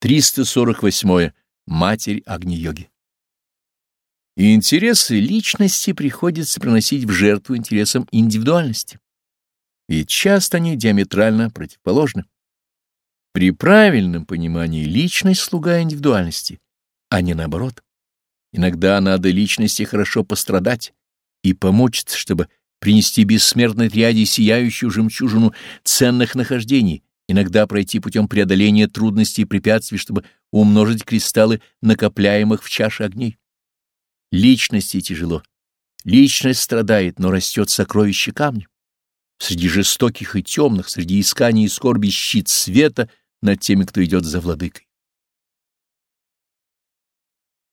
348. Матерь Агни-йоги. Интересы личности приходится приносить в жертву интересам индивидуальности. Ведь часто они диаметрально противоположны. При правильном понимании личность — слуга индивидуальности, а не наоборот. Иногда надо личности хорошо пострадать и помочь, чтобы принести бессмертной ряде сияющую жемчужину ценных нахождений, иногда пройти путем преодоления трудностей и препятствий, чтобы умножить кристаллы накопляемых в чаше огней. Личности тяжело. Личность страдает, но растет сокровище камня. Среди жестоких и темных, среди исканий и скорби щит света над теми, кто идет за владыкой.